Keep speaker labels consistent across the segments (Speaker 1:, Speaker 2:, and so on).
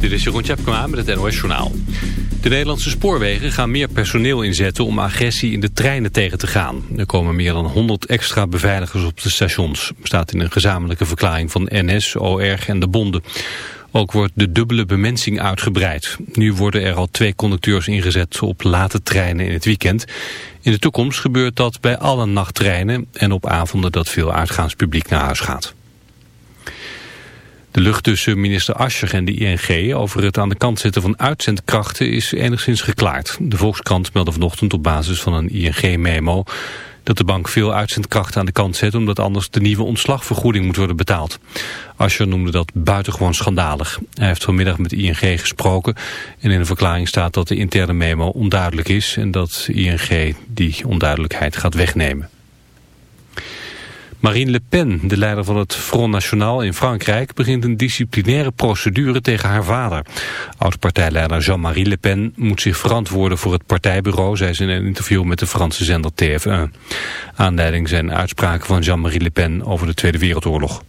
Speaker 1: Dit is Jeroen Tjepkema met het NOS Journaal. De Nederlandse spoorwegen gaan meer personeel inzetten om agressie in de treinen tegen te gaan. Er komen meer dan 100 extra beveiligers op de stations. staat in een gezamenlijke verklaring van NS, OR en de bonden. Ook wordt de dubbele bemensing uitgebreid. Nu worden er al twee conducteurs ingezet op late treinen in het weekend. In de toekomst gebeurt dat bij alle nachttreinen en op avonden dat veel uitgaanspubliek naar huis gaat. De lucht tussen minister Ascher en de ING over het aan de kant zetten van uitzendkrachten is enigszins geklaard. De Volkskrant meldde vanochtend op basis van een ING-memo dat de bank veel uitzendkrachten aan de kant zet omdat anders de nieuwe ontslagvergoeding moet worden betaald. Ascher noemde dat buitengewoon schandalig. Hij heeft vanmiddag met ING gesproken en in een verklaring staat dat de interne memo onduidelijk is en dat ING die onduidelijkheid gaat wegnemen. Marine Le Pen, de leider van het Front National in Frankrijk, begint een disciplinaire procedure tegen haar vader. Oud-partijleider Jean-Marie Le Pen moet zich verantwoorden voor het partijbureau, zei ze in een interview met de Franse zender TF1. Aanleiding zijn uitspraken van Jean-Marie Le Pen over de Tweede Wereldoorlog.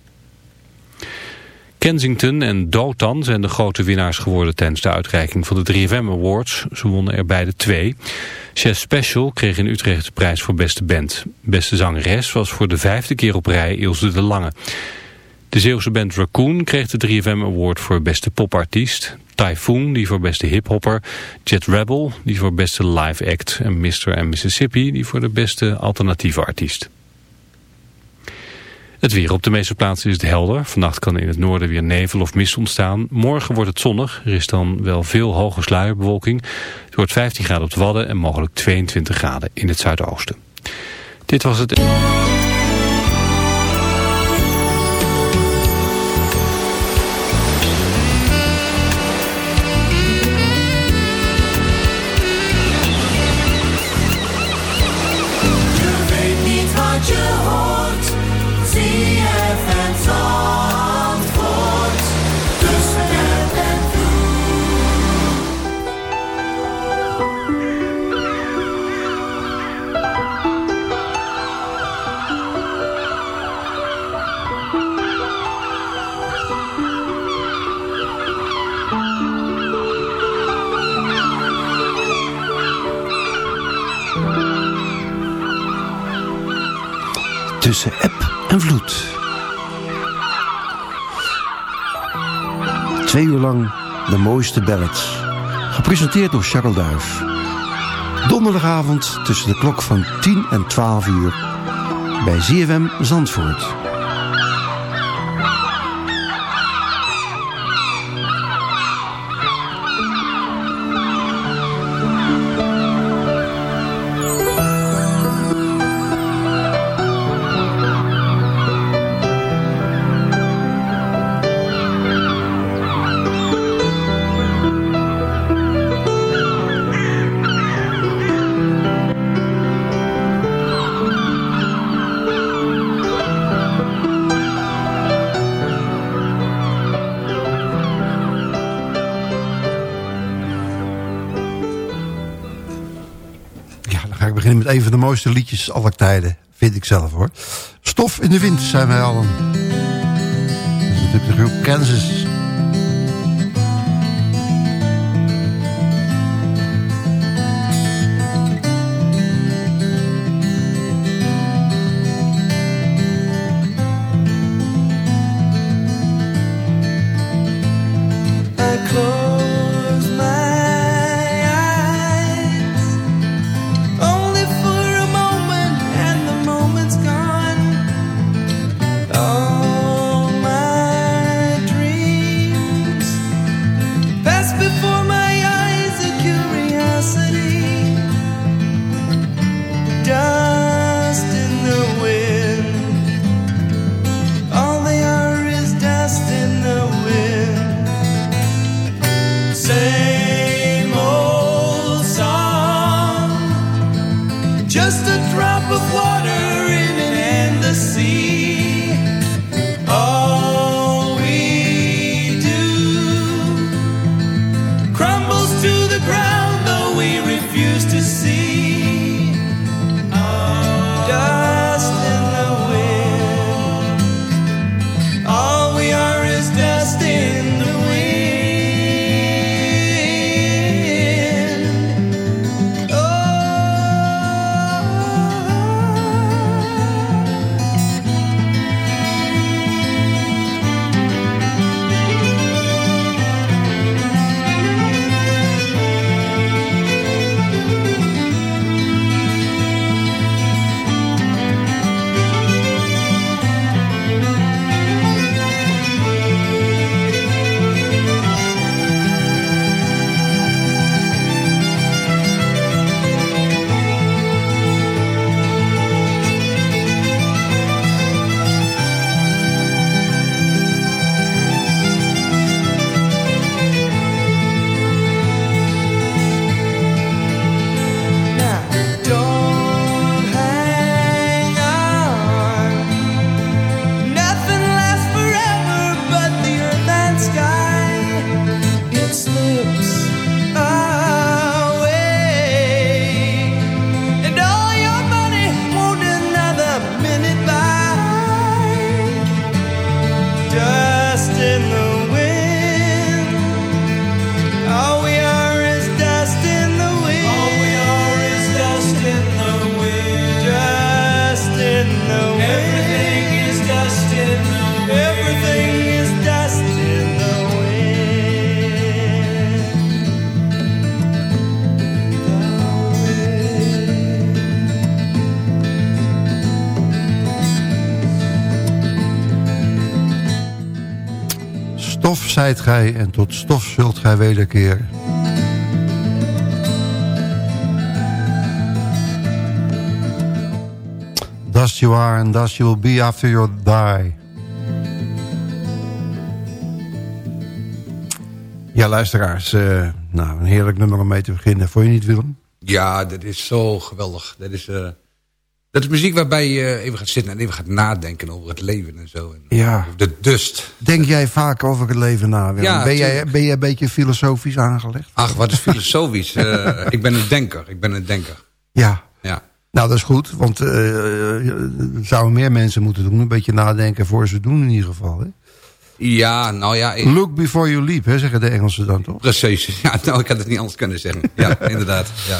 Speaker 1: Kensington en Dotan zijn de grote winnaars geworden tijdens de uitreiking van de 3FM Awards. Ze wonnen er beide twee. Chef Special kreeg in Utrecht de prijs voor beste band. Beste zangeres was voor de vijfde keer op rij Ilse de Lange. De Zeeuwse band Raccoon kreeg de 3FM Award voor beste popartiest. Typhoon, die voor beste hiphopper. Jet Rebel, die voor beste live act. En Mr. and Mississippi, die voor de beste alternatieve artiest. Het weer op de meeste plaatsen is het helder. Vannacht kan in het noorden weer nevel of mist ontstaan. Morgen wordt het zonnig. Er is dan wel veel hoge sluierbewolking. Het wordt 15 graden op de Wadden en mogelijk 22 graden in het zuidoosten. Dit was het...
Speaker 2: tussen app en vloed. Twee uur lang de mooiste ballads. Gepresenteerd door Charles Duif. Donderdagavond tussen de klok van 10 en 12 uur bij ZFM Zandvoort. Een van de mooiste liedjes aller tijden. Vind ik zelf hoor. Stof in de wind zijn wij allen. Dat is natuurlijk de groep Kansas. Gij en tot stof zult gij wederkeren. Dust you are and dust you will be after you die. Ja, luisteraars, uh, nou, een heerlijk nummer om mee te beginnen. Vond je niet, Willem?
Speaker 3: Ja, dat is zo geweldig. Dat is, uh, dat is muziek waarbij je even gaat zitten en even gaat nadenken over het leven en zo. En
Speaker 2: ja.
Speaker 3: De dust.
Speaker 2: Denk jij vaak over het leven na, Willem? Ja, ben, jij, ben jij een beetje filosofisch aangelegd?
Speaker 3: Ach, wat is filosofisch? uh, ik ben een denker. Ik ben een denker.
Speaker 2: Ja.
Speaker 3: Ja.
Speaker 2: Nou, dat is goed, want uh, zouden meer mensen moeten doen. Een beetje nadenken voor ze doen in ieder geval. Hè?
Speaker 3: Ja, nou ja... Ik...
Speaker 2: Look before you leap, hè, zeggen de Engelsen dan toch?
Speaker 3: Precies. Ja, nou, ik had het niet anders kunnen zeggen. Ja, inderdaad. Ja.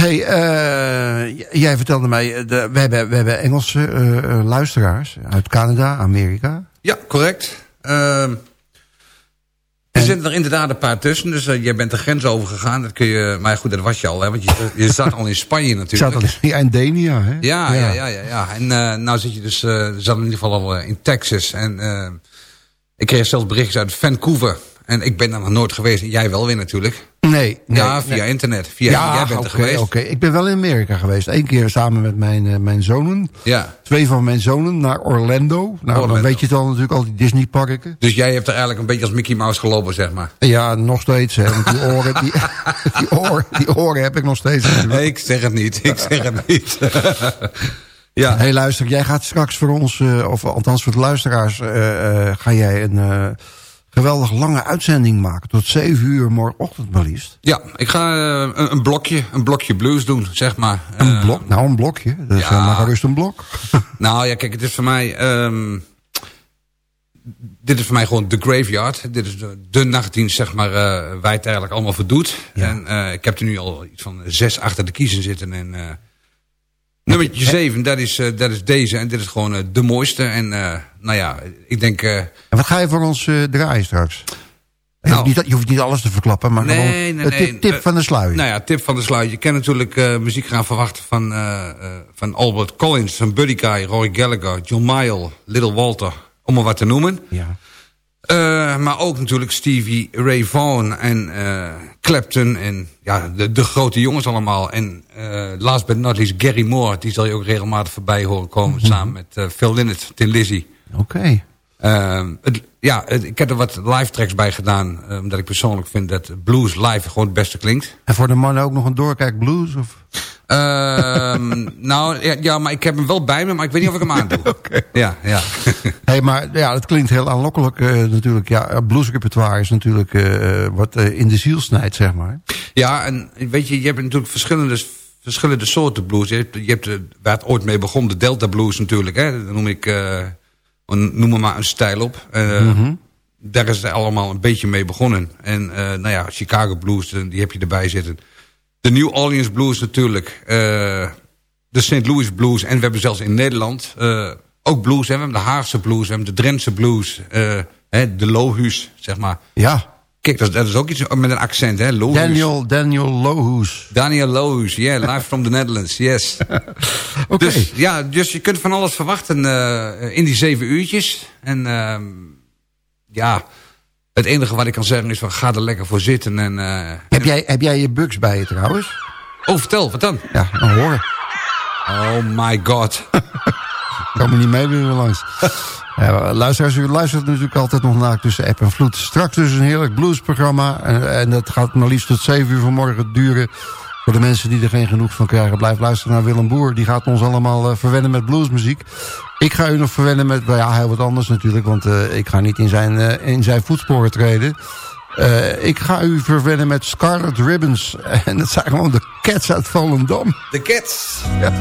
Speaker 2: Hey, uh, jij vertelde mij, de, we, hebben, we hebben Engelse uh, luisteraars uit Canada, Amerika.
Speaker 3: Ja, correct. Uh, er zitten er inderdaad een paar tussen, dus jij bent de grens overgegaan. Dat kun je, maar goed, dat was je al, hè, want je, je zat al in Spanje natuurlijk.
Speaker 2: Zat al in, ja, in Denia, hè?
Speaker 3: Ja, ja, ja, ja. ja, En nou zit je dus, zat in ieder geval al in Texas. En ik kreeg zelfs berichtjes uit Vancouver. En ik ben daar nog nooit geweest. Jij wel weer natuurlijk.
Speaker 2: Nee. nee
Speaker 3: ja, via internet. Via, ja, jij bent er geweest.
Speaker 2: Oké, ik ben wel in Amerika geweest. Eén keer samen met mijn, uh, mijn zonen.
Speaker 3: Ja.
Speaker 2: Twee van mijn zonen naar Orlando. Nou, dan weet je het al natuurlijk, al die Disney-parken.
Speaker 3: Dus jij hebt er eigenlijk een beetje als Mickey Mouse gelopen, zeg maar.
Speaker 2: Ja, nog steeds. Hè, want die oren, die, die, oren, die oren heb ik nog steeds.
Speaker 3: Nee, ik zeg het niet. Ik zeg het niet.
Speaker 2: Ja. hey, luister, jij gaat straks voor ons, uh, of althans voor de luisteraars, uh, ga jij een geweldig lange uitzending maken. Tot 7 uur morgenochtend maar liefst.
Speaker 3: Ja, ik ga een, een, blokje, een blokje blues doen, zeg maar.
Speaker 2: Een blok? Nou, een blokje. Dus ja. maar gerust een blok.
Speaker 3: nou ja, kijk, het is voor mij... Um, dit is voor mij gewoon de graveyard. Dit is de, de nachtdienst, zeg maar, uh, waar het eigenlijk allemaal voor doet. Ja. En ik heb er nu al iets van zes achter de kiezen zitten. En Nummertje 7, dat is, uh, dat is deze. En dit is gewoon uh, de mooiste. En uh, nou ja, ik denk... en
Speaker 2: wat ga je voor ons draaien straks? Je, nou, hoeft niet, je, hoeft niet, alles te verklappen, maar nee, gewoon nee, nee, tip, van de sluier.
Speaker 3: Nou ja, tip van de sluier. Je kan natuurlijk muziek gaan verwachten van, van Albert Collins, van Buddy Guy, Roy Gallagher, John Mayall, Little Walter. Om maar wat te noemen.
Speaker 2: Ja.
Speaker 3: Uh, maar ook natuurlijk Stevie Ray Vaughan en uh, Clapton en ja, de, de grote jongens allemaal. En uh, last but not least Gary Moore, die zal je ook regelmatig voorbij horen komen. Mm -hmm. Samen met Phil Lynott, Tin Lizzy.
Speaker 2: Oké.
Speaker 3: Okay. ja, het, ik heb er wat live tracks bij gedaan. omdat ik persoonlijk vind dat blues live gewoon het beste klinkt.
Speaker 2: En voor de mannen ook nog een doorkijk blues? Of?
Speaker 3: Uh, nou, ja, ja, maar ik heb hem wel bij me, maar ik weet niet of ik hem aan doe.
Speaker 2: okay.
Speaker 3: Ja, ja.
Speaker 2: hey, maar ja, dat klinkt heel aanlokkelijk uh, natuurlijk. Ja, bluesrepertoire is natuurlijk uh, wat in de ziel snijdt, zeg maar.
Speaker 3: Ja, en weet je, je hebt natuurlijk verschillende, verschillende soorten blues. Je hebt, je hebt waar het ooit mee begon, de Delta blues natuurlijk. Hè? Noem ik, noem maar, maar een stijl op. Mm -hmm. Daar is het allemaal een beetje mee begonnen. En nou ja, Chicago blues, die heb je erbij zitten de New Orleans Blues natuurlijk. Uh, de St. Louis Blues. En we hebben zelfs in Nederland uh, ook blues. Hè? We hebben de Haagse Blues. We hebben de Drentse Blues. Uh, hè, de Lohuus, zeg maar.
Speaker 2: Ja.
Speaker 3: Kijk, dat, dat, is ook iets met een accent, hè?
Speaker 2: Lohuus. Daniel, Daniel Lohuus.
Speaker 3: Daniel Lohuus, ja. Yeah, live from the Netherlands, yes.
Speaker 2: Oké. Okay.
Speaker 3: Dus, ja, dus je kunt van alles verwachten in die zeven uurtjes. En ehm, ja... Het enige wat ik kan zeggen is van ga er lekker voor zitten. En, uh,
Speaker 2: heb, jij, heb jij je bugs bij je trouwens?
Speaker 3: Oh, vertel, wat dan?
Speaker 2: Ja, een horen.
Speaker 3: Oh my god.
Speaker 2: kan me niet mee weer langs. Ja, luisteraars, u luistert natuurlijk altijd nog naar tussen app en vloed. Straks dus een heerlijk bluesprogramma. En, en dat gaat maar liefst tot 7 uur vanmorgen duren. Voor de mensen die er geen genoeg van krijgen, blijf luisteren naar Willem Boer. Die gaat ons allemaal uh, verwennen met bluesmuziek. Ik ga u nog verwennen met, nou ja, heel wat anders natuurlijk. Want uh, ik ga niet in zijn, uh, in zijn voetsporen treden. ik ga u verwennen met Scarlet Ribbons. En dat zijn gewoon de Cats uit Volendam.
Speaker 3: De Cats?
Speaker 2: Ja.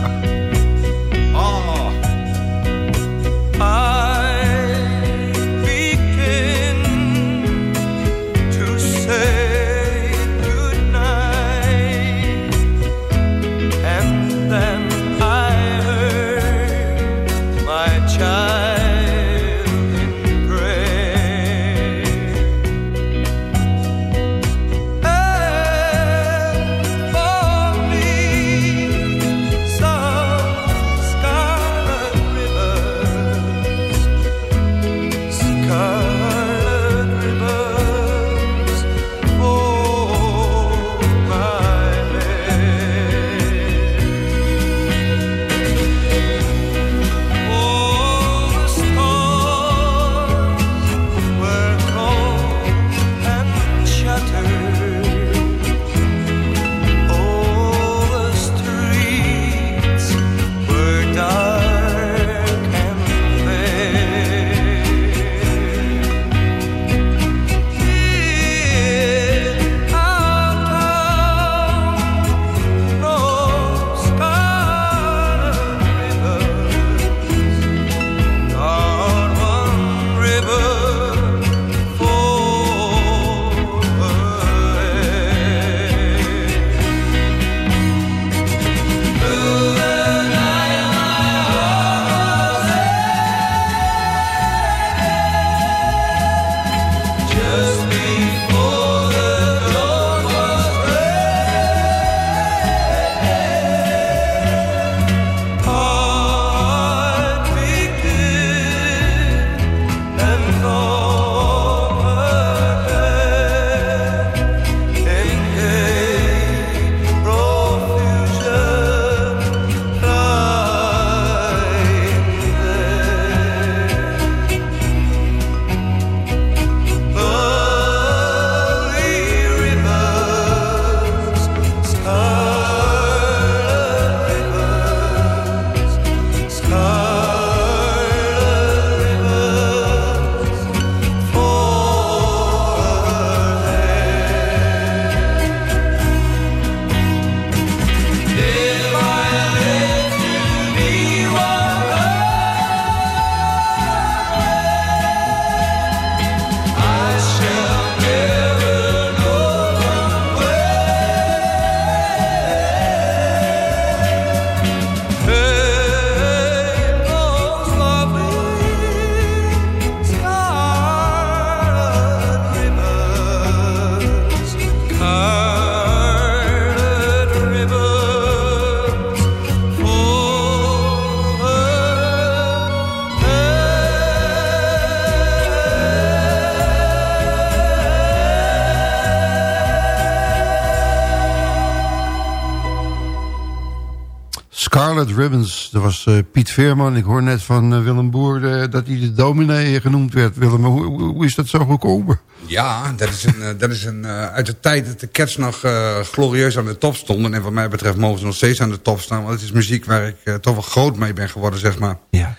Speaker 4: Scarlet Ribbons. Dat was uh, Piet Veerman. Ik hoor net van uh, Willem Boer uh, dat hij de dominee genoemd werd. Willem, hoe, hoe, is dat zo gekomen?
Speaker 3: Ja, dat is, een, dat is een, uit de tijd dat de Cats nog glorieus aan de top stonden. En wat mij betreft mogen ze nog steeds aan de top staan. Want het is muziek waar ik toch wel groot mee ben geworden, zeg maar.
Speaker 4: Ja.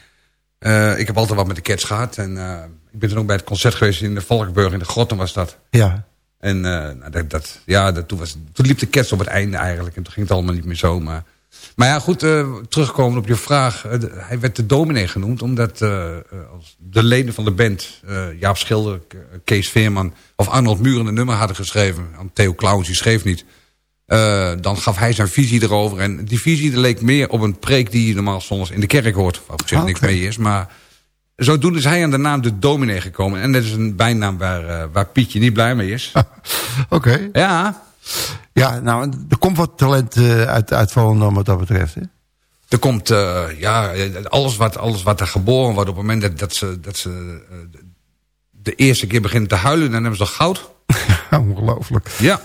Speaker 3: ik heb altijd wat met de Cats gehad. En ik ben toen ook bij het concert geweest in de Valkburg. In de Grotten was dat.
Speaker 4: Ja.
Speaker 3: En nou, dat, dat, ja, dat, toen, was, toen liep de Cats op het einde eigenlijk. En toen ging het allemaal niet meer zo, maar... Maar ja, goed, uh, terugkomen op je vraag. Uh, hij werd de dominee genoemd omdat uh, als de leden van de band... Jaap Schilder, Kees Veerman of Arnold Muren een nummer hadden geschreven. Theo Clowns, die schreef niet. dan gaf hij zijn visie erover. En die visie leek meer op een preek die je normaal soms in de kerk hoort. Waar op zich niks mee is, maar... Zodoende is hij aan de naam de dominee gekomen. En dat is een bijnaam waar, waar Pietje niet blij mee is.
Speaker 4: Oké.
Speaker 3: Ja,
Speaker 4: ja, nou, er komt wat talent uh, uit, uit Volendam wat dat betreft, hè?
Speaker 3: Er komt, uh, ja, alles wat, alles wat er geboren wordt... op het moment dat, dat ze, dat ze uh, de eerste keer beginnen te huilen... dan hebben ze toch goud?
Speaker 4: Ongelooflijk.
Speaker 3: Ja.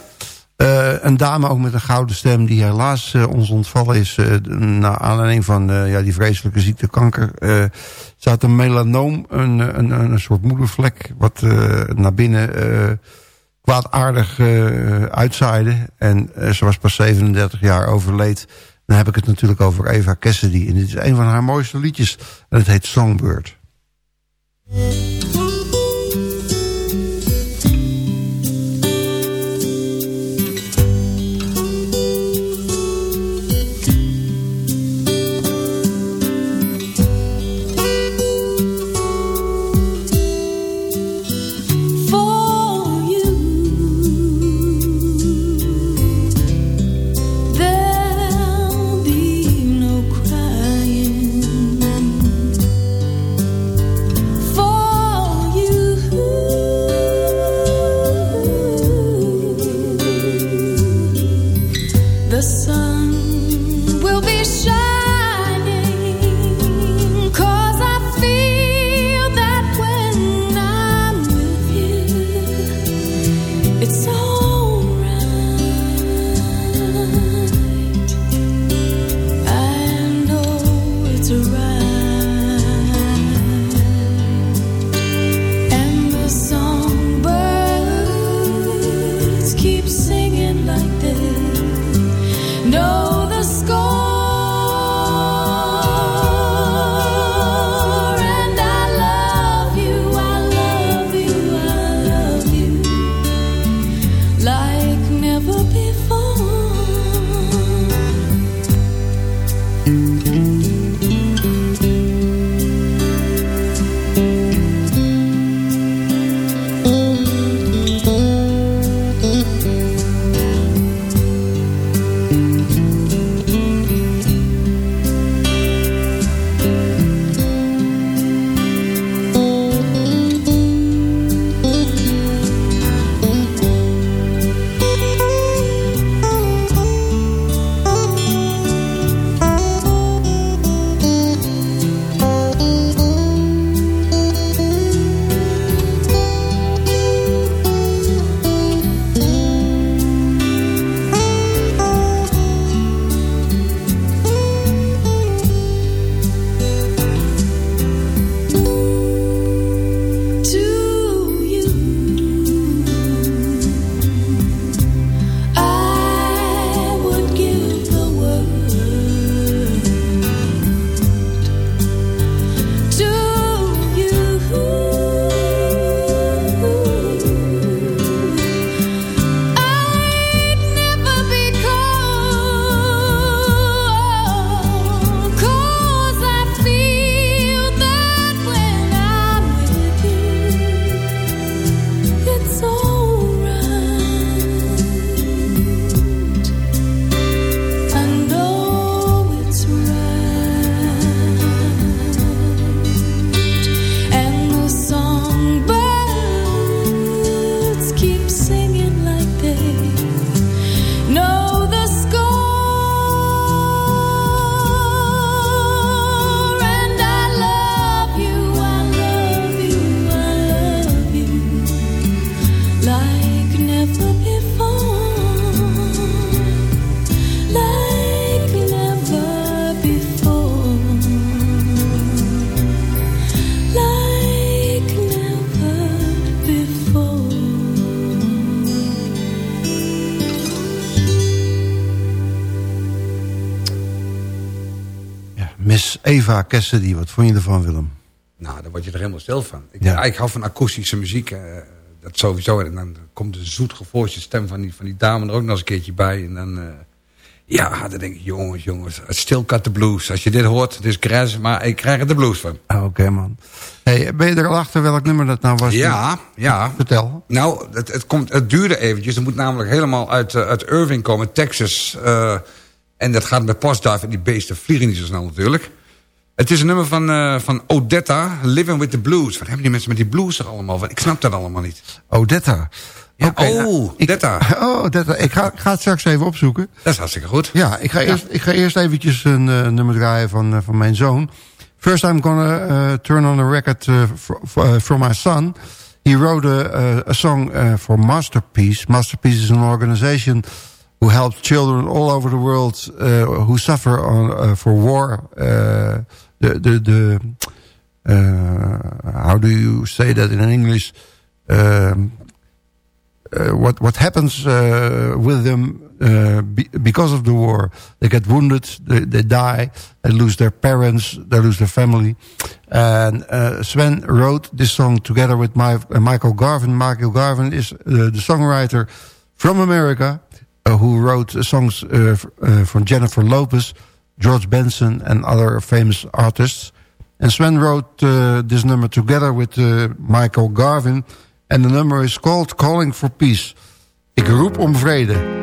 Speaker 4: een dame ook met een gouden stem... die helaas ons ontvallen is... naar aanleiding van ja, die vreselijke ziekte kanker... ze had een melanoom, een, een, een soort moedervlek... wat naar binnen kwaadaardig uh, uitzaaide. En uh, ze was pas 37 jaar overleed. Dan heb ik het natuurlijk over Eva Cassidy. En dit is een van haar mooiste liedjes. En het heet Songbird.
Speaker 2: Cassidy. Wat vond je ervan, Willem?
Speaker 3: Nou, daar word je er helemaal stil van. Ik, ja. ik hou van akoestische muziek. Uh, dat sowieso. En dan komt de zoetgevoelige stem van die, van die dame er ook nog eens een keertje bij. En dan... Uh, ja, dan denk ik, jongens, jongens, still cut the blues. Als je dit hoort, het is crash, maar ik krijg er de blues van.
Speaker 2: Ah, oké, man. Hey, ben je er al achter welk nummer dat nou was?
Speaker 3: Ja, ja.
Speaker 2: Vertel.
Speaker 3: Nou, het, het, komt, het duurde eventjes. Het moet namelijk helemaal uit, uh, uit Irving komen, Texas. Uh, en dat gaat met postdive en die beesten vliegen niet zo snel natuurlijk. Het is een nummer van, uh, van Odetta, Living with the Blues. Wat hebben die mensen met die blues er allemaal van? Ik snap dat allemaal niet.
Speaker 2: Odetta.
Speaker 3: Ja, okay, oh, nou,
Speaker 2: ik,
Speaker 3: Detta.
Speaker 2: Oh, Detta. Ik ga, ga het straks even opzoeken.
Speaker 3: Dat is hartstikke goed.
Speaker 2: Ja, ik ga, ja. Eerst, ik ga eerst eventjes een uh, nummer draaien van, uh, van mijn zoon. First I'm gonna uh, turn on the record for, from my son. He wrote a, a song for Masterpiece. Masterpiece is an organization who helps children all over the world who suffer on, for war. the, the, the, how do you say that in English? Um, uh, what what happens uh, with them uh, be, because of the war. They get wounded, they, they, die, they lose their parents, they lose their family. And Sven wrote this song together with my, Michael Garvin. Michael Garvin is the songwriter from America who wrote songs from Jennifer Lopez, George Benson, and other famous artists. And Sven wrote this number together with Michael Garvin En de nummer is called Calling for Peace. Ik roep om vrede.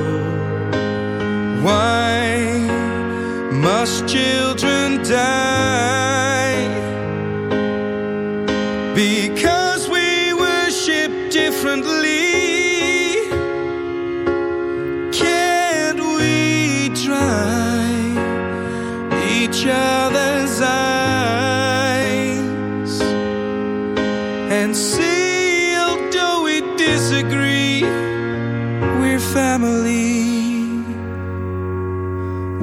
Speaker 5: Why must children die? Because we worship differently. Can't we try each other's eyes and see, although we disagree, we're family.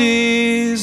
Speaker 5: we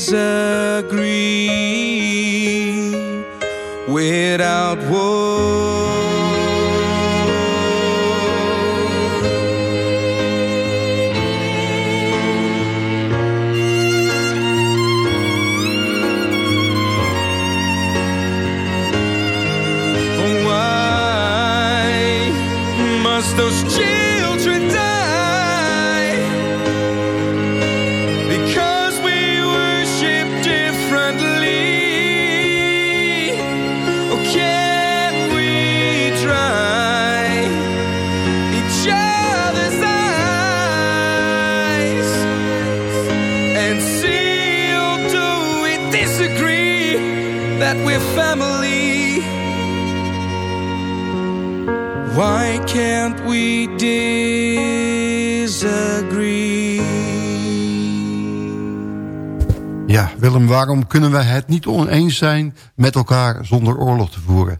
Speaker 2: Waarom kunnen we het niet oneens zijn met elkaar zonder oorlog te voeren?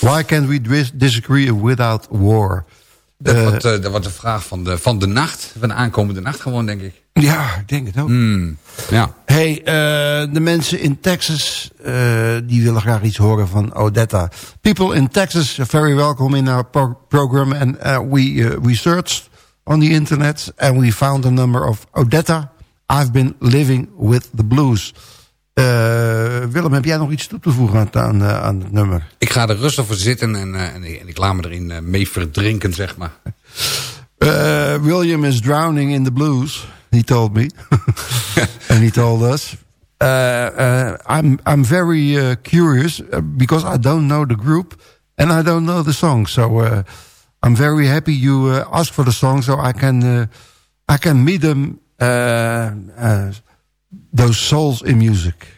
Speaker 2: Why can't we disagree without war?
Speaker 3: Dat, uh, wordt, uh, dat wordt de vraag van de, van de nacht, van de aankomende nacht gewoon, denk ik.
Speaker 2: Ja, ik denk het ook.
Speaker 3: Mm, ja.
Speaker 2: Hey, uh, de mensen in Texas, die willen graag iets horen van Odetta. People in Texas are very welcome in our pro program. And we, we searched on the internet and we found a number of Odetta. I've been living with the blues. Willem, heb jij nog iets toe te voegen aan, aan het nummer?
Speaker 3: Ik ga er rustig voor zitten en, en, en ik laat me erin mee verdrinken, zeg maar.
Speaker 2: William is drowning in the blues. He told me, and he told us. Uh, uh, I'm I'm very uh, curious because I don't know the group and I don't know the song. So I'm very happy you asked for the song, so I can I can meet them. Those souls in music.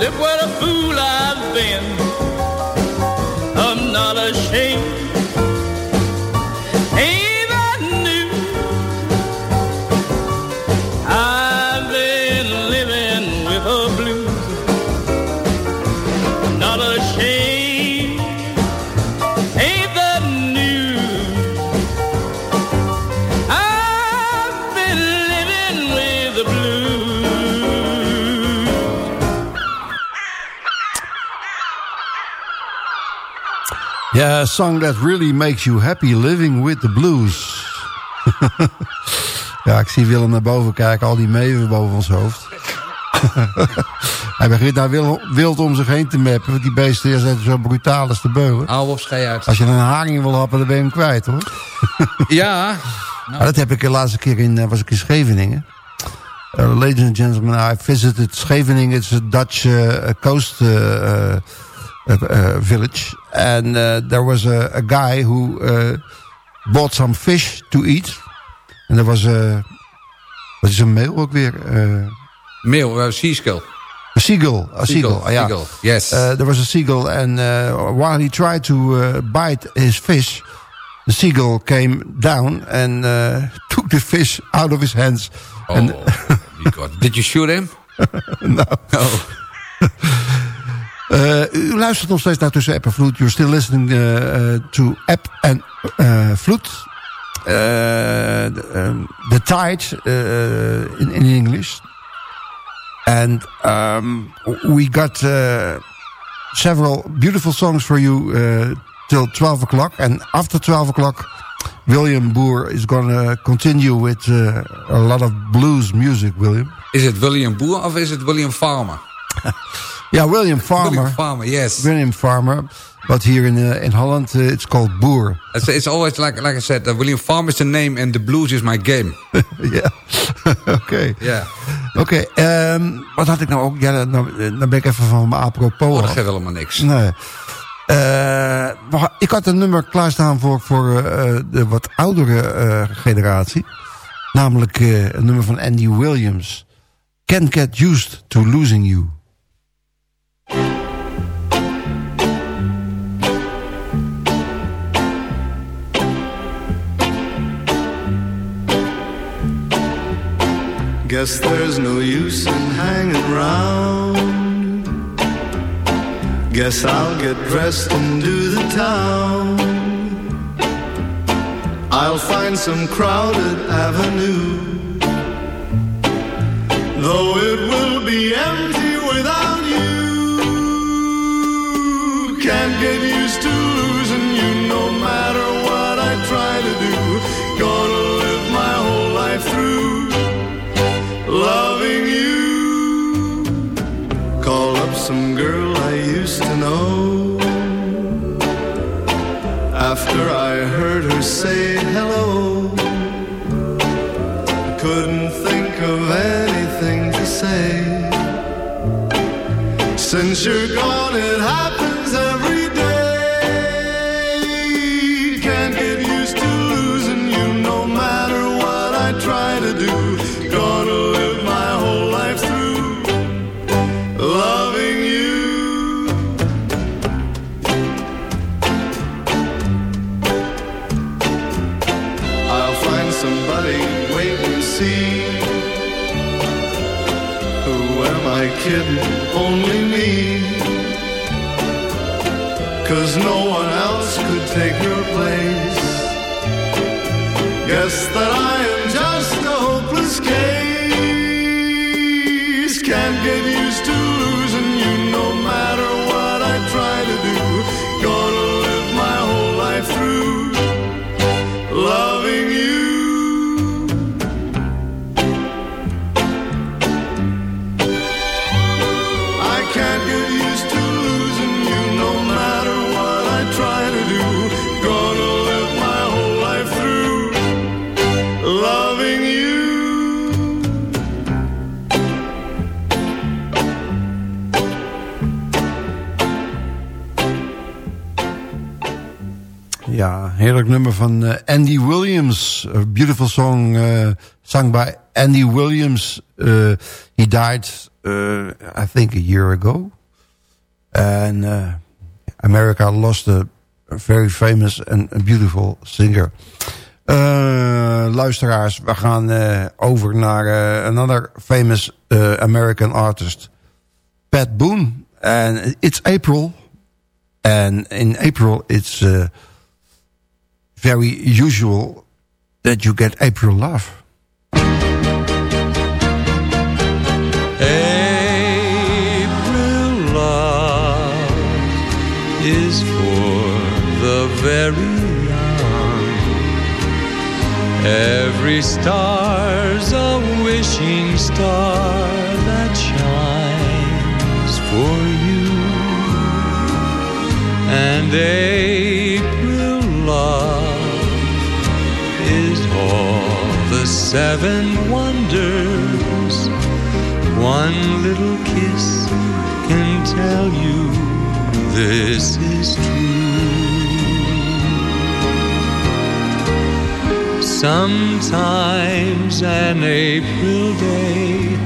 Speaker 6: Look what a fool I've been. I'm not ashamed. A
Speaker 2: song that really makes you happy living with the blues. ja, ik zie Willem naar boven kijken, al die meeuwen boven ons hoofd. Hij begint daar wild, om zich heen te meppen, want die beesten zijn zo brutaal als de beulen.
Speaker 3: Schei uit.
Speaker 2: Als je een haring wil happen, dan ben je hem kwijt, hoor.
Speaker 3: Ja,
Speaker 2: Maar dat heb ik de laatste keer in, eh, was ik in Scheveningen. Uh, ladies and gentlemen, I visited Scheveningen. It's a Dutch uh, coast uh, village. And uh, there was a, a guy who uh, bought some fish to eat. En er was... Uh, wat is een mail ook weer? Uh,
Speaker 3: mail, uh, seaskull.
Speaker 2: a seagull. A seagull, ja.
Speaker 3: seagull, yes.
Speaker 2: Uh, there was a seagull, and uh, while he tried to uh, bite his fish, the seagull came down and uh, took the fish out of his hands.
Speaker 3: oh,
Speaker 2: And
Speaker 3: my God. Did you shoot him?
Speaker 2: no.
Speaker 3: Oh.
Speaker 2: Uh, u luistert nog steeds naar Tussen App en Vloed. You're still listening uh, to App en uh, Vloed. the, the Tide in, English. And um, we got several beautiful songs for you till 12 o'clock. And after 12 o'clock, William Boer is going to continue with a lot of blues music, William.
Speaker 3: Is het William Boer of is het William Farmer?
Speaker 2: Yeah, William Farmer.
Speaker 3: William Farmer, yes.
Speaker 2: William Farmer. But here in uh, in Holland, uh, it's called Boer.
Speaker 3: It's, it's always like like I said, uh, William Farmer is the name and the blues is my game.
Speaker 2: ja, oké.
Speaker 3: Ja.
Speaker 2: Oké, um, wat had ik nou ook? Ja, dan, dan ben ik even van mijn apropos
Speaker 3: Oh, dat geeft helemaal niks.
Speaker 2: Nee. Ik had een nummer klaarstaan voor, voor de wat oudere generatie. Namelijk een nummer van Andy Williams. Can't Get Used to Losing You.
Speaker 7: Guess there's no use in hanging around. Guess I'll get dressed and do the town. I'll find some crowded avenue. Though it will be empty without you. Can't get used some girl I used to know. After I heard her say hello, I couldn't think of anything to say. Since you're gone, it happens
Speaker 2: nummer van uh, Andy Williams. A beautiful song uh, sung by Andy Williams. Uh, he died, I think, a year ago. And America lost a, very famous and beautiful singer. luisteraars, we gaan over naar another famous American artist. Pat Boone. And it's April. And in April it's very usual that you get April love.
Speaker 8: April love is for the very young. Every star's a wishing star that shines for you. And April seven wonders. One little kiss can tell you this is true. Sometimes an April day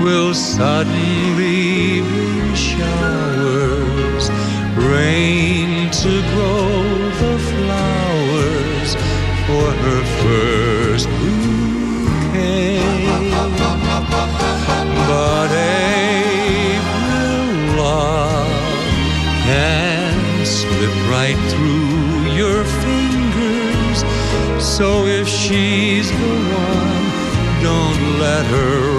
Speaker 8: will suddenly bring showers, rain to grow the flowers for her first right through your fingers. So if she's the one, don't let her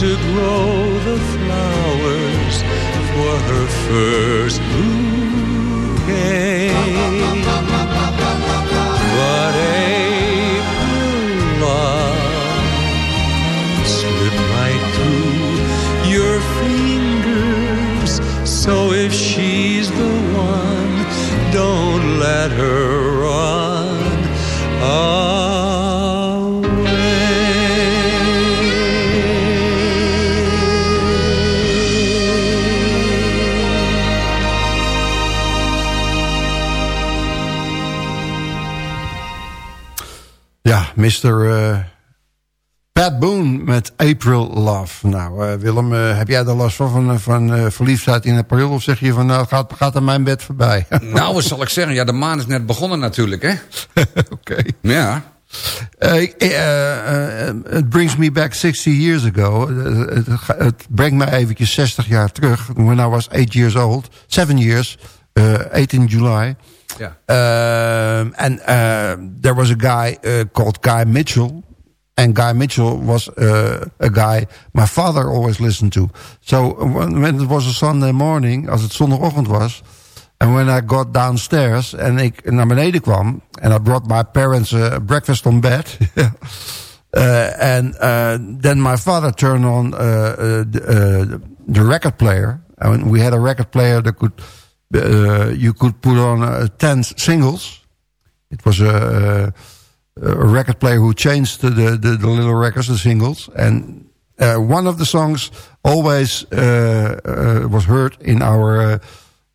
Speaker 8: to grow the flowers for her first bouquet. But April love can slip right through your fingers. So if she's
Speaker 2: met April Love. Nou, eh, Willem, eh, heb jij er last van, van, van eh, verliefdheid in april? Of zeg je van, nou, gaat, gaat aan mijn bed voorbij?
Speaker 3: Nou, wat zal ik zeggen? Ja, de maan is net begonnen natuurlijk, hè?
Speaker 2: Oké.
Speaker 3: Ja.
Speaker 2: It brings me back 60 years ago. Het, brengt mij eventjes 60 jaar terug. When I was 8 years old. 7 years. eh 18 July.
Speaker 3: Ja.
Speaker 2: Um, and uh, there was a guy uh, called Guy Mitchell. And Guy Mitchell was uh, a guy my father always listened to. So when, it was a Sunday morning, als het zondagochtend was... And when I got downstairs en ik naar beneden kwam... and I brought my parents uh, breakfast on bed... Uh, and then my father turned on the, the record player. And we had a record player that could you could put on uh, ten singles. It was a, a record player who changed the, the, the little records, the singles. And uh, one of the songs always uh, uh, was heard in our uh,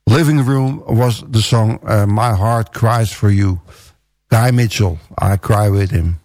Speaker 2: living room was the song uh, "My Heart Cries for You." Guy Mitchell, I cry with him.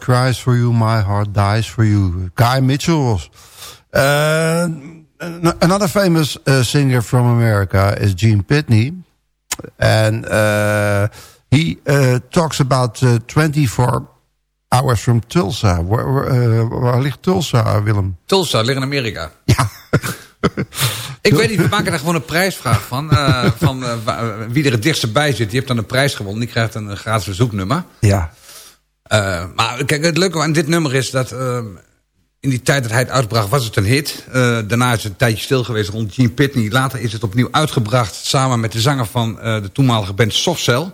Speaker 9: Heart cries for you, my heart dies for you.
Speaker 2: Guy Mitchell was. Uh, another famous uh, singer from America is Gene Pitney. And uh, he talks about uh, 24 hours from Tulsa. Waar, waar, waar ligt Tulsa, Willem?
Speaker 3: Tulsa ligt in Amerika.
Speaker 2: Ja.
Speaker 3: Ik weet niet, we maken daar gewoon een prijsvraag van. eh, van eh, wie er het dichtste bij zit, die heeft dan een prijs gewonnen. Die krijgt een gratis verzoeknummer.
Speaker 2: ja.
Speaker 3: Eh, maar kijk, het leuke aan dit nummer is dat... eh, in die tijd dat hij het uitbracht was het een hit. Eh, daarna is het een tijdje stil geweest rond Gene Pitney. Later is het opnieuw uitgebracht samen met de zanger van de toenmalige band Soft Cell.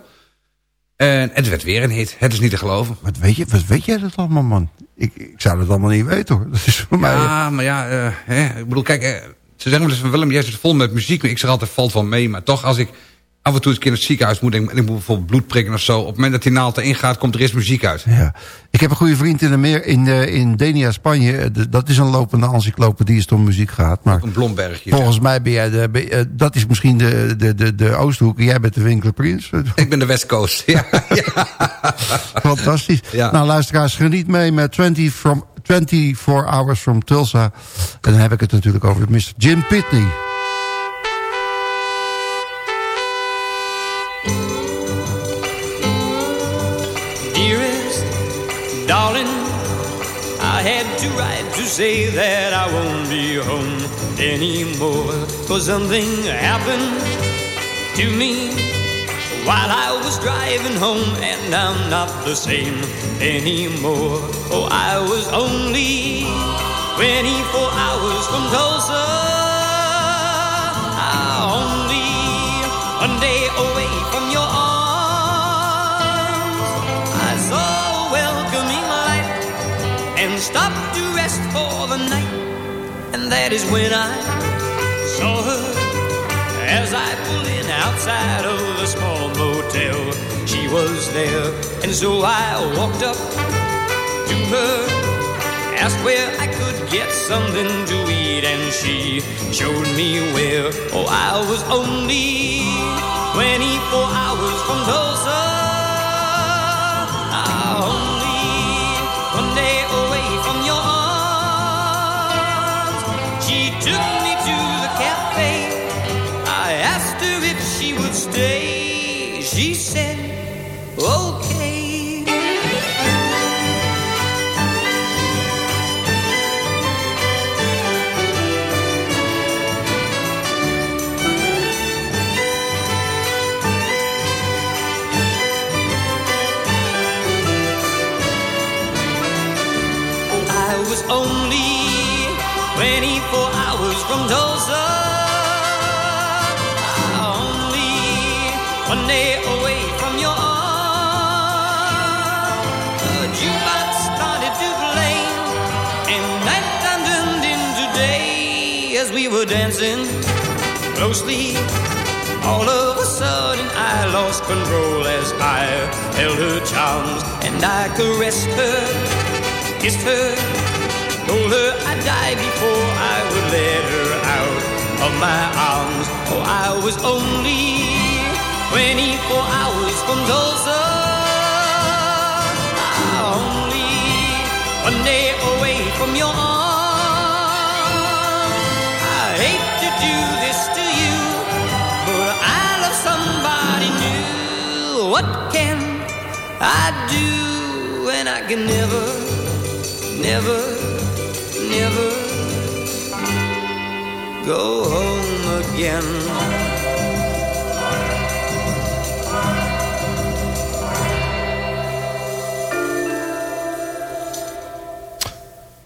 Speaker 3: En het werd weer een hit. Het is niet te geloven.
Speaker 2: Wat weet, je, wat weet jij dat allemaal, man? Ik, ik zou dat allemaal niet weten, hoor. Dat is voor mij...
Speaker 3: Ja, maar ja, hè, ik bedoel, kijk, ze zeggen wel eens van Willem, jij zit vol met muziek. Maar ik zeg altijd, valt van mee. Maar toch, als ik af en toe een keer naar het ziekenhuis moet... en ik moet bijvoorbeeld bloed prikken of zo... op het moment dat die naald erin gaat, komt er eerst muziek uit.
Speaker 2: Ja. Ik heb een goede vriend in, de meer, in, eh, in Denia, Spanje. Eh, Dat is een lopende encyclopedie als het om muziek gaat. Maar
Speaker 3: Een blombergje.
Speaker 2: volgens mij ben jij... De, ben- eh, dat is misschien de, de, de, de Oosthoek. Jij bent de Winkler Prins.
Speaker 3: Ik ben de West Coast. Ja, ja.
Speaker 2: Fantastisch.
Speaker 3: Ja.
Speaker 2: Nou, luisteraars, geniet mee met 20 from, 24 Hours from Tulsa. En dan heb ik het natuurlijk over Mr. Jim Pitney.
Speaker 6: Had to write to say that I won't be home anymore. Cause something happened to me while I was driving home, and I'm not the same anymore. Oh, I was only 24 hours from Tulsa. Only one day away from your arms. Stopped to rest for the night. And that is when I saw her as I pulled in outside of the small motel. She was there, and so I walked up to her, asked where I could get something to eat, and she showed me where. Oh, I was only 24 hours from Tulsa. From your arms. She took away from your arms. A jukebox started to play, and nighttime turned into day as we were dancing closely. All of a sudden, I lost control as I held her charms and I caressed her kissed her, told her I'd die before I would let her out of my arms. Oh, I was only 24 hours from Tulsa. Only one day away from your arms. I hate to do this to you, but I love somebody new. What can I do when I can never? never, never go home again.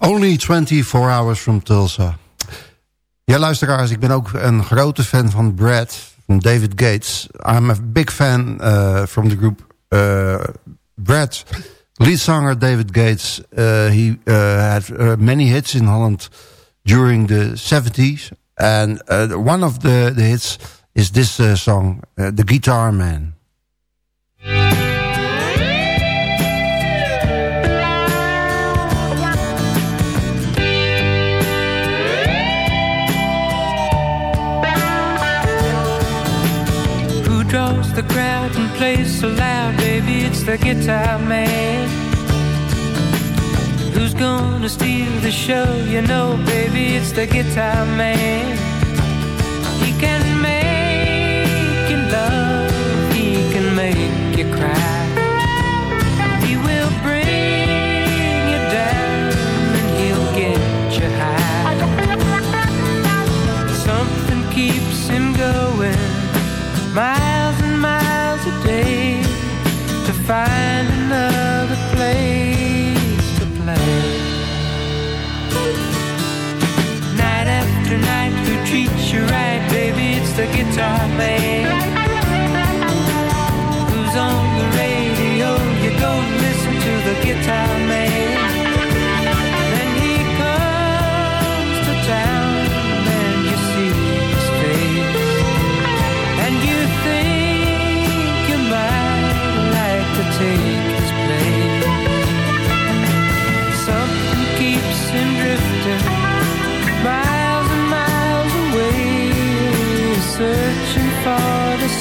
Speaker 2: Only 24 hours from Tulsa. Ja, luisteraars, ik ben ook een grote fan van Brad, van David Gates. I'm a big fan uh, from the group uh, Brad. Lead singer David Gates, uh, he had many hits in Holland during the 70s. And one of the, the hits is this song, The Guitar Man.
Speaker 4: Draws the crowd and plays so loud, baby? It's the guitar man. Who's gonna steal the show? You know, baby, it's the guitar man. He can make you love, he can make you cry. Find another place to play. Night after night, who treats you right, baby? It's the guitar man. Who's on the radio? You go listen to the guitar man.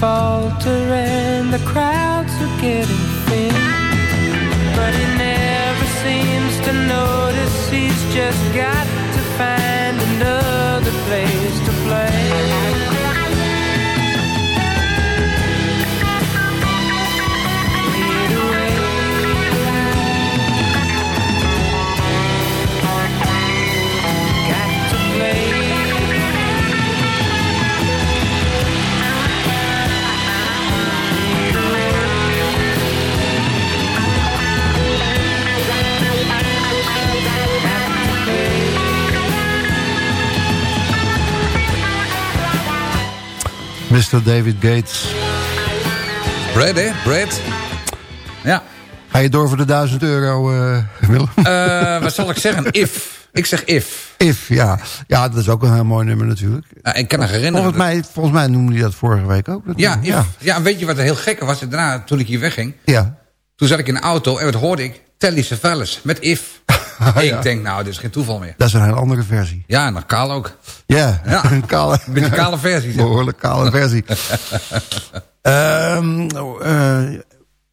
Speaker 4: faltering.
Speaker 2: Mr. David Gates.
Speaker 3: Brad, hè? Brad. Ja.
Speaker 2: Ga je door voor de 1000 euro, eh Willem?
Speaker 3: Eh, wat zal ik zeggen? If. Ik zeg if.
Speaker 2: If, ja. Ja, dat is ook een heel mooi nummer natuurlijk.
Speaker 3: Nou, ik kan me herinneren...
Speaker 2: Volgens mij, volgens mij noemde hij dat vorige week ook. dat
Speaker 3: Ja, ja. en weet je wat er heel gekke was? Daarna, toen ik hier wegging...
Speaker 2: ja.
Speaker 3: Toen zat ik in de auto en wat hoorde ik? Telly Savalas met If. Ik denk, nou, dit is geen toeval meer.
Speaker 2: Dat is een hele andere versie.
Speaker 3: Ja, en dan kaal ook.
Speaker 2: Ja,
Speaker 3: Ja.
Speaker 2: een kale,
Speaker 3: Een kale versie. zeg.
Speaker 2: behoorlijk kale versie. Ehm, eh,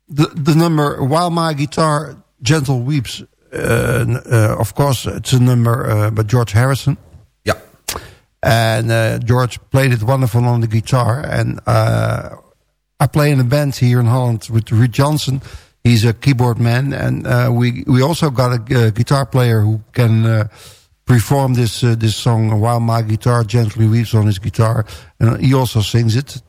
Speaker 2: De de nummer While My Guitar Gentle Weeps. eh, eh, of course, it's a number uh, by George Harrison.
Speaker 3: Ja.
Speaker 2: And uh, George played it wonderful on the guitar. And uh, I play in a band here in Holland with Reed Johnson. He's a keyboard man. And uh, we, we also got a, uh guitar player who can uh, perform this, uh, this song While My Guitar Gently Weeps on his guitar. And he also sings it.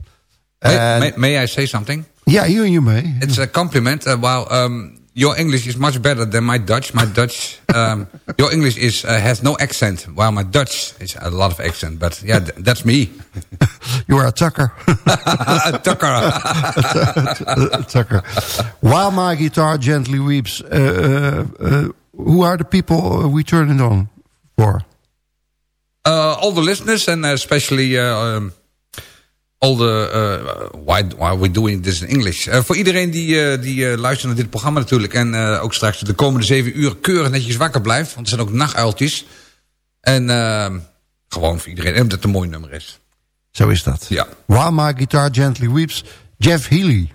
Speaker 3: May, may, may I say something?
Speaker 2: yeah, you, you may.
Speaker 3: It's a compliment. Uh, while um, your English is much better than my Dutch. My Dutch, um, your English is uh, has no accent, while my Dutch is a lot of accent. But yeah, th- that's me.
Speaker 2: You are a tucker.
Speaker 3: A tucker.
Speaker 2: a Tucker. While my guitar gently weeps, uh, uh, uh, who are the people we turn it on for?
Speaker 3: Uh, all the listeners and especially uh, um, all the uh, why why are we doing this in English? Uh, voor iedereen die, uh, die uh, luistert naar dit programma natuurlijk en ook straks de komende zeven uur keurig netjes wakker blijft, want er zijn ook nachtuiltjes. En uh, gewoon voor iedereen, en omdat het een mooi nummer is.
Speaker 7: Zo is dat.
Speaker 3: Ja.
Speaker 7: While My Guitar Gently Weeps, Jeff Healy.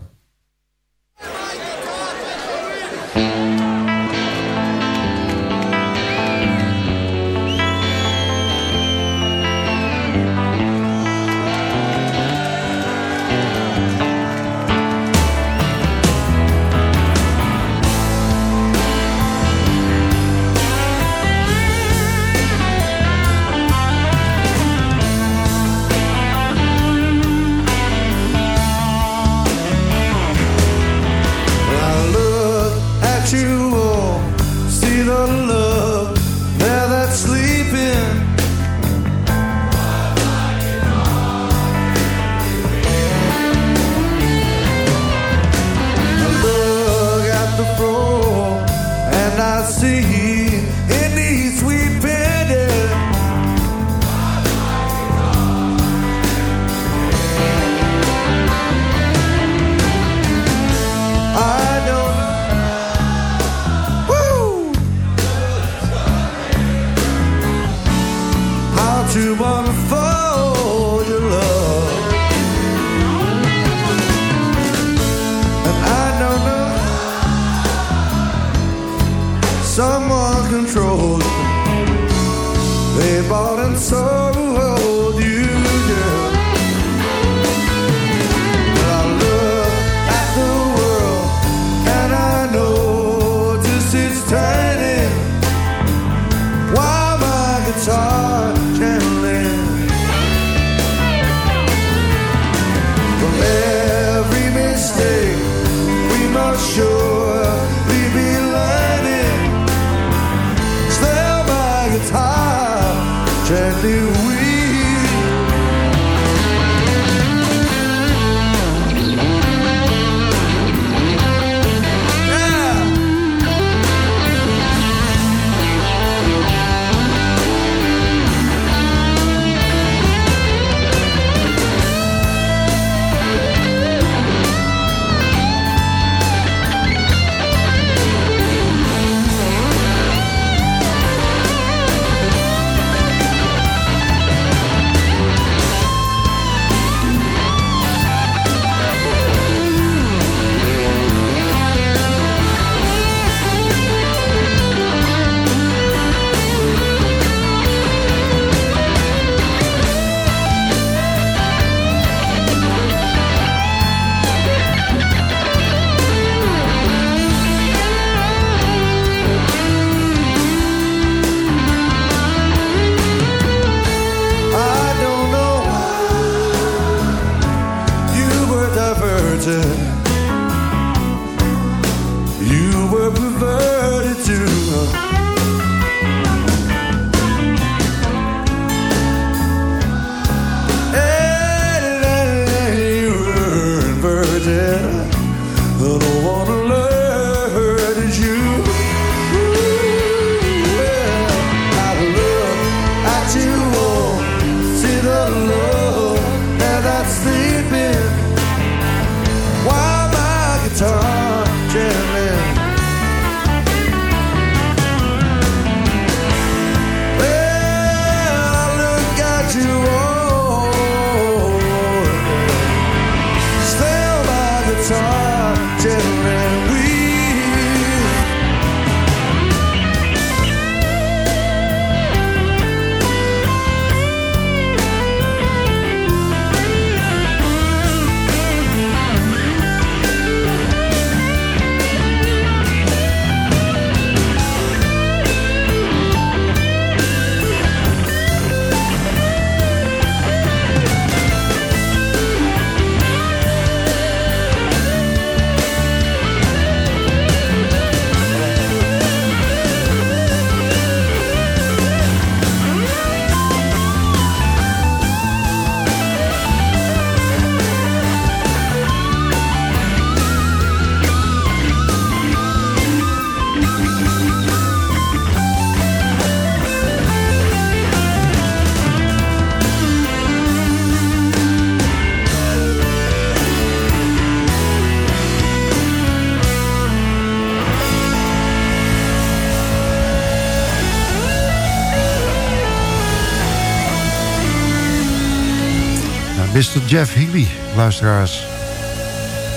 Speaker 10: Mr. Jeff Healy, luisteraars.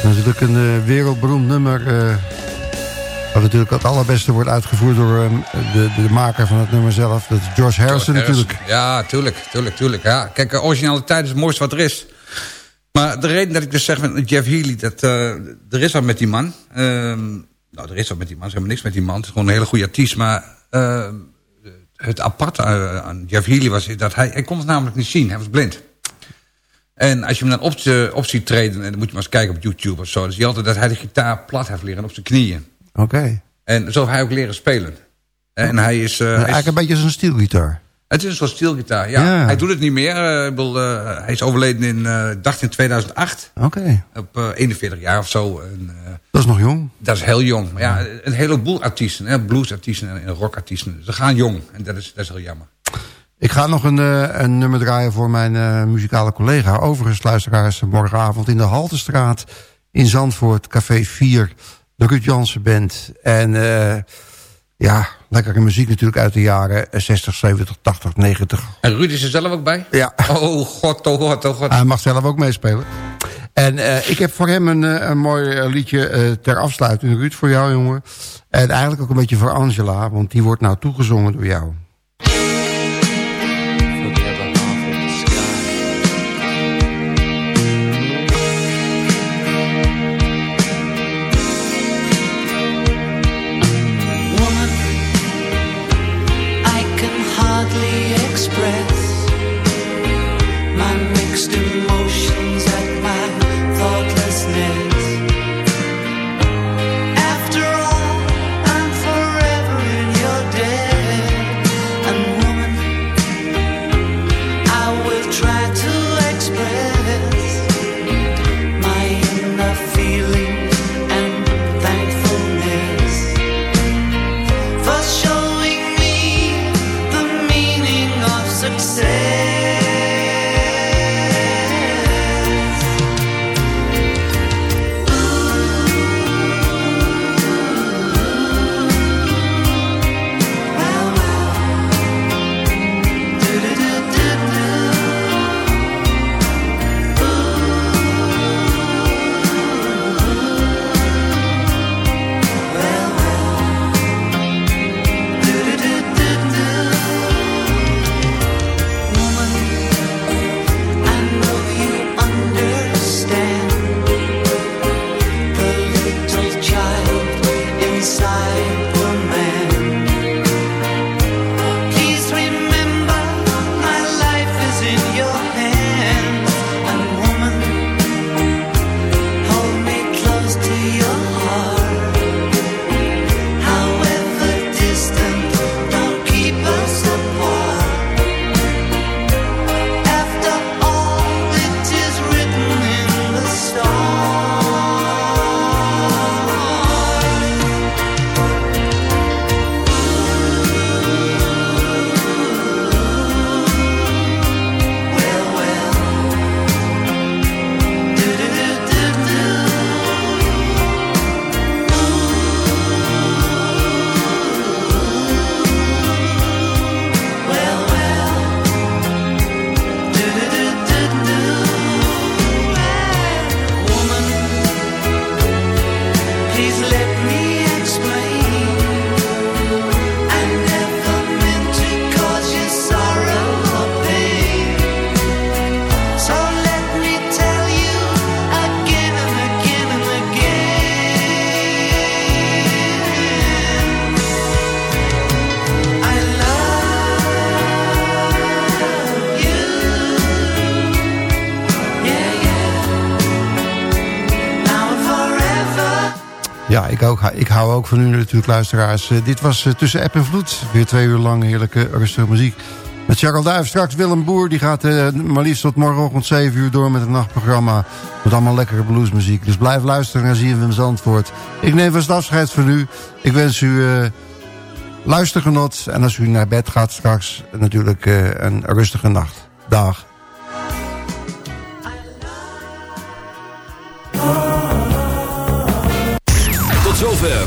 Speaker 10: Natuurlijk een eh, wereldberoemd nummer. eh, wat natuurlijk het allerbeste wordt uitgevoerd door eh, de, de maker van het nummer zelf. Dat is George Harrison
Speaker 3: George
Speaker 10: natuurlijk.
Speaker 3: Ja, tuurlijk, tuurlijk, tuurlijk. Ja. Kijk, originaliteit is het mooiste wat er is. Maar de reden dat ik dus zeg van Jeff Healy, dat eh, er is wat met die man. Ehm, nou, er is wat met die man, is helemaal niks met die man. Het is gewoon een hele goede artiest. Maar het aparte aan Jeff Healy was dat hij, hij kon het namelijk niet zien. Hij was blind. En als je hem dan op, ziet treden, en dan moet je maar eens kijken op YouTube of zo. Dan zie je altijd dat hij de gitaar plat heeft liggen op zijn knieën.
Speaker 10: Oké.
Speaker 3: En zo heeft hij ook leren spelen. En hij is... eh, hij is-
Speaker 10: Eigenlijk een beetje een stielgitaar.
Speaker 3: het is een soort steelgitaar, ja.
Speaker 10: Ja.
Speaker 3: Hij doet het niet meer. eh, ik bedoel, eh, hij is overleden in, eh, ik dacht in 2008.
Speaker 10: Oké.
Speaker 3: Op eh, 41 jaar of zo. En, eh,
Speaker 10: Dat is nog jong.
Speaker 3: dat is heel jong. Maar ja, een heleboel artiesten. Hè, bluesartiesten en, en rockartiesten. Ze gaan jong. En dat is, dat is heel jammer.
Speaker 10: Ik ga nog een, eh, een nummer draaien voor mijn eh, muzikale collega. Overigens luisteraars morgenavond in de Haltestraat in Zandvoort. Café 4. De Ruud Jansen Band. En eh, ja, lekkere muziek natuurlijk uit de jaren 60, 70, 80, 90.
Speaker 3: En Ruud is er zelf ook bij?
Speaker 10: Ja.
Speaker 3: Oh god, oh god, oh god.
Speaker 10: Hij mag zelf ook meespelen. En ik heb voor hem een, een mooi liedje ter afsluiting. Ruud, voor jou, jongen. En eigenlijk ook een beetje voor Angela, want die wordt nou toegezongen door jou. Hou ook van u natuurlijk, luisteraars. Eh, dit was eh, Tussen App en Vloed. Weer twee uur lang heerlijke, rustige muziek. Met Charles Duif. Straks Willem Boer. Die gaat eh, maar liefst tot morgenochtend 7 uur door met het nachtprogramma. Met allemaal lekkere bluesmuziek. Dus blijf luisteren naar ZFM Zandvoort. Ik neem vast afscheid van u. Ik wens u eh, luistergenot. En als u naar bed gaat straks natuurlijk een rustige nacht. Dag.